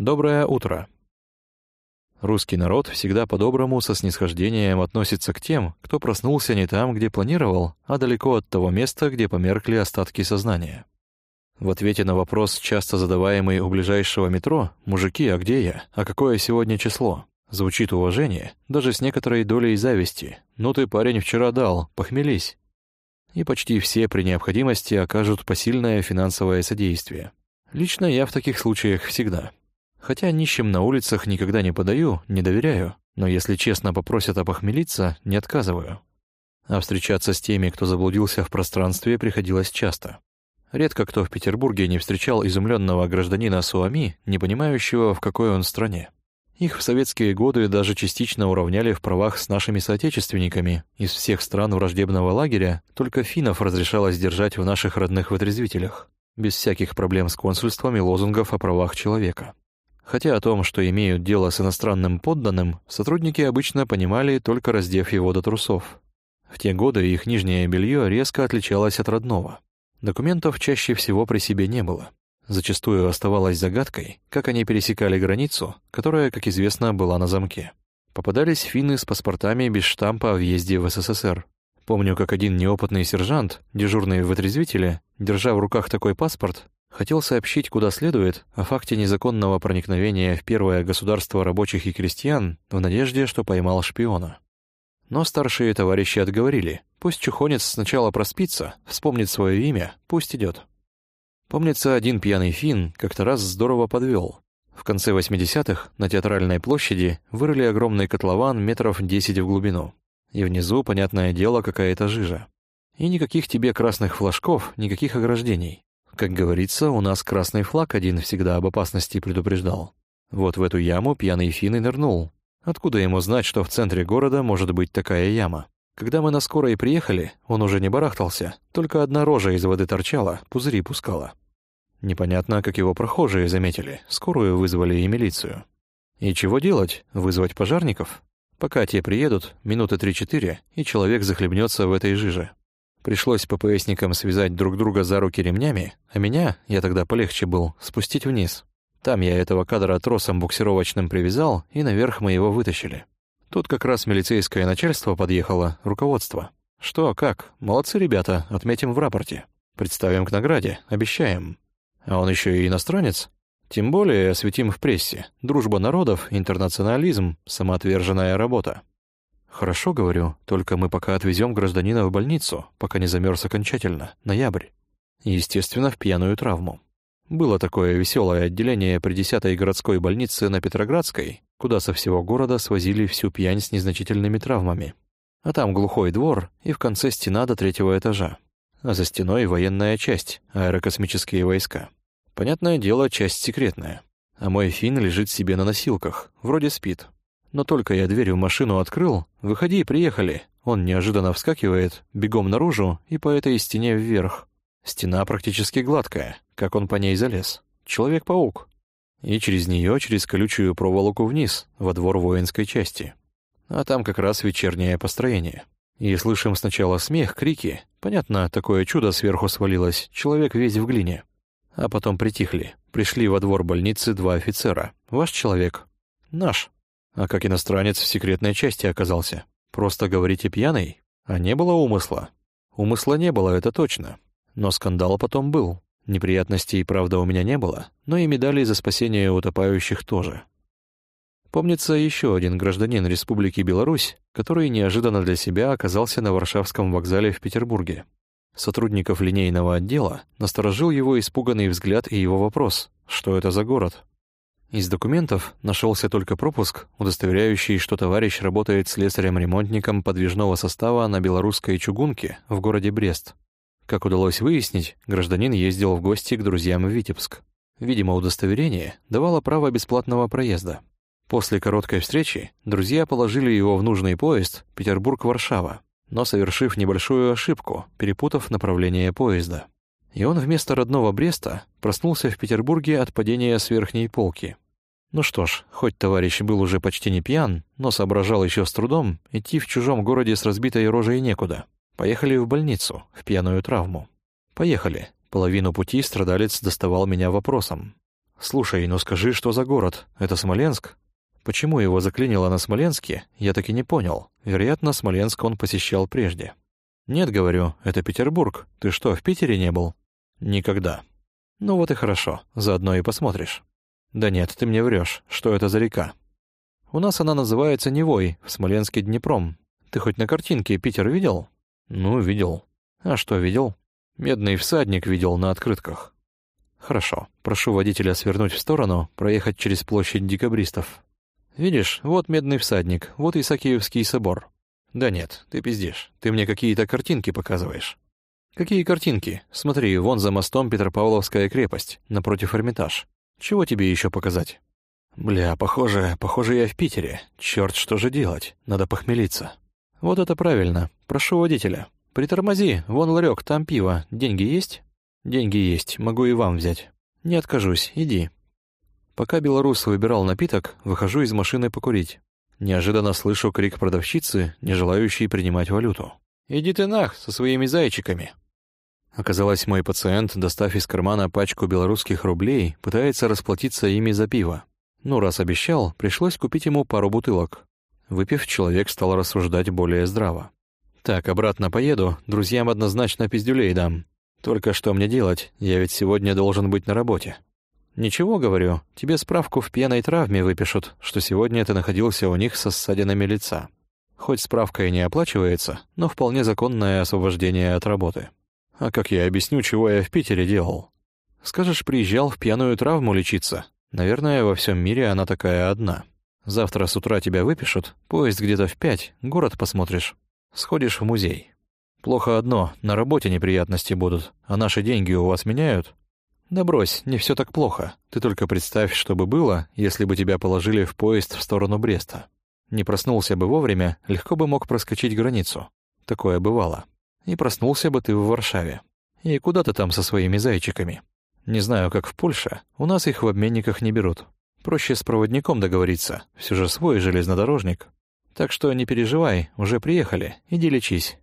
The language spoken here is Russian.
Доброе утро. Русский народ всегда по-доброму со снисхождением относится к тем, кто проснулся не там, где планировал, а далеко от того места, где померкли остатки сознания. В ответе на вопрос, часто задаваемый у ближайшего метро «Мужики, а где я? А какое сегодня число?» звучит уважение, даже с некоторой долей зависти. «Ну ты, парень, вчера дал, похмелись». И почти все при необходимости окажут посильное финансовое содействие. Лично я в таких случаях всегда. Хотя нищим на улицах никогда не подаю, не доверяю, но если честно попросят опохмелиться, не отказываю. А встречаться с теми, кто заблудился в пространстве, приходилось часто. Редко кто в Петербурге не встречал изумленного гражданина Суами, не понимающего, в какой он стране. Их в советские годы даже частично уравняли в правах с нашими соотечественниками. Из всех стран враждебного лагеря только финнов разрешалось держать в наших родных вытрезвителях без всяких проблем с консульством и лозунгов о правах человека. Хотя о том, что имеют дело с иностранным подданным, сотрудники обычно понимали, только раздев его до трусов. В те годы их нижнее белье резко отличалось от родного. Документов чаще всего при себе не было. Зачастую оставалось загадкой, как они пересекали границу, которая, как известно, была на замке. Попадались финны с паспортами без штампа о въезде в СССР. Помню, как один неопытный сержант, дежурный в отрезвителе, держа в руках такой паспорт, хотел сообщить куда следует о факте незаконного проникновения в первое государство рабочих и крестьян в надежде, что поймал шпиона. Но старшие товарищи отговорили. Пусть чухонец сначала проспится, вспомнит свое имя, пусть идет. Помнится, один пьяный фин как-то раз здорово подвел. В конце 80-х на Театральной площади вырыли огромный котлован метров 10 в глубину. И внизу, понятное дело, какая-то жижа. И никаких тебе красных флажков, никаких ограждений. Как говорится, у нас красный флаг один всегда об опасности предупреждал. Вот в эту яму пьяный фин и нырнул. Откуда ему знать, что в центре города может быть такая яма? Когда мы на скорой приехали, он уже не барахтался, только одна рожа из воды торчала, пузыри пускала. Непонятно, как его прохожие заметили, скорую вызвали и милицию. И чего делать? Вызвать пожарников? Пока те приедут, минуты три-четыре, и человек захлебнется в этой жиже. Пришлось ППСникам связать друг друга за руки ремнями, а меня, я тогда полегче был, спустить вниз. Там я этого кадра тросом буксировочным привязал, и наверх мы его вытащили. Тут как раз милицейское начальство подъехало, руководство. Что, как? Молодцы ребята, отметим в рапорте. Представим к награде, обещаем. А он еще и иностранец? Тем более осветим в прессе. Дружба народов, интернационализм, самоотверженная работа. Хорошо, говорю, только мы пока отвезем гражданина в больницу, пока не замерз окончательно, ноябрь. Естественно, в пьяную травму. Было такое веселое отделение при 10-й городской больнице на Петроградской, куда со всего города свозили всю пьянь с незначительными травмами. А там глухой двор и в конце стена до третьего этажа. А за стеной военная часть, аэрокосмические войска. Понятное дело, часть секретная. А мой Финн лежит себе на носилках, вроде спит. Но только я дверь в машину открыл, выходи, приехали. Он неожиданно вскакивает, бегом наружу и по этой стене вверх. Стена практически гладкая, как он по ней залез. Человек-паук. И через нее, через колючую проволоку вниз, во двор воинской части. А там как раз вечернее построение. И слышим сначала смех, крики. Понятно, такое чудо сверху свалилось, человек весь в глине. А потом притихли. Пришли во двор больницы два офицера. Ваш человек? Наш. А как иностранец в секретной части оказался? Просто говорите пьяный? А не было умысла? Умысла не было, это точно. Но скандал потом был. Неприятностей, правда, у меня не было, но и медалей за спасение утопающих тоже. Помнится еще один гражданин Республики Беларусь, который неожиданно для себя оказался на Варшавском вокзале в Петербурге сотрудников линейного отдела, насторожил его испуганный взгляд и его вопрос «Что это за город?». Из документов нашелся только пропуск, удостоверяющий, что товарищ работает слесарем-ремонтником подвижного состава на белорусской чугунке в городе Брест. Как удалось выяснить, гражданин ездил в гости к друзьям в Витебск. Видимо, удостоверение давало право бесплатного проезда. После короткой встречи друзья положили его в нужный поезд Петербург-Варшава, но совершив небольшую ошибку, перепутав направление поезда. И он вместо родного Бреста проснулся в Петербурге от падения с верхней полки. Ну что ж, хоть товарищ был уже почти не пьян, но соображал еще с трудом, идти в чужом городе с разбитой рожей некуда. Поехали в больницу, в пьяную травму. Поехали. Половину пути страдалец доставал меня вопросом. «Слушай, ну скажи, что за город? Это Смоленск?» Почему его заклинило на Смоленске, я так и не понял. Вероятно, Смоленск он посещал прежде. «Нет, — говорю, — это Петербург. Ты что, в Питере не был?» «Никогда». «Ну вот и хорошо, заодно и посмотришь». «Да нет, ты мне врешь. Что это за река?» «У нас она называется Невой, в Смоленске Днепром. Ты хоть на картинке Питер видел?» «Ну, видел». «А что видел?» «Медный всадник видел на открытках». «Хорошо. Прошу водителя свернуть в сторону, проехать через площадь декабристов. Видишь, вот медный всадник, вот Исаакиевский собор. Да нет, ты пиздишь. Ты мне какие-то картинки показываешь». «Какие картинки? Смотри, вон за мостом Петропавловская крепость, напротив Эрмитаж. Чего тебе еще показать?» «Бля, похоже, похоже, я в Питере. Черт, что же делать? Надо похмелиться». «Вот это правильно. Прошу водителя. Притормози, вон ларек, там пиво. Деньги есть?» «Деньги есть, могу и вам взять». «Не откажусь, иди». Пока белорус выбирал напиток, выхожу из машины покурить. Неожиданно слышу крик продавщицы, не желающей принимать валюту. «Иди ты нах со своими зайчиками!» Оказалось, мой пациент, достав из кармана пачку белорусских рублей, пытается расплатиться ими за пиво. Ну, раз обещал, пришлось купить ему пару бутылок. Выпив, человек стал рассуждать более здраво. «Так, обратно поеду, друзьям однозначно пиздюлей дам. Только что мне делать? Я ведь сегодня должен быть на работе». «Ничего, — говорю, — тебе справку в пьяной травме выпишут, что сегодня ты находился у них со ссадинами лица. Хоть справка и не оплачивается, но вполне законное освобождение от работы». А как я объясню, чего я в Питере делал? Скажешь, приезжал в пьяную травму лечиться. Наверное, во всем мире она такая одна. Завтра с утра тебя выпишут, поезд где-то в пять, город посмотришь. Сходишь в музей. Плохо одно, на работе неприятности будут, а наши деньги у вас меняют? Да брось, не все так плохо. Ты только представь, что бы было, если бы тебя положили в поезд в сторону Бреста. Не проснулся бы вовремя, легко бы мог проскочить границу. Такое бывало и проснулся бы ты в Варшаве. И куда ты там со своими зайчиками? Не знаю, как в Польше, у нас их в обменниках не берут. Проще с проводником договориться, все же свой железнодорожник. Так что не переживай, уже приехали, иди лечись.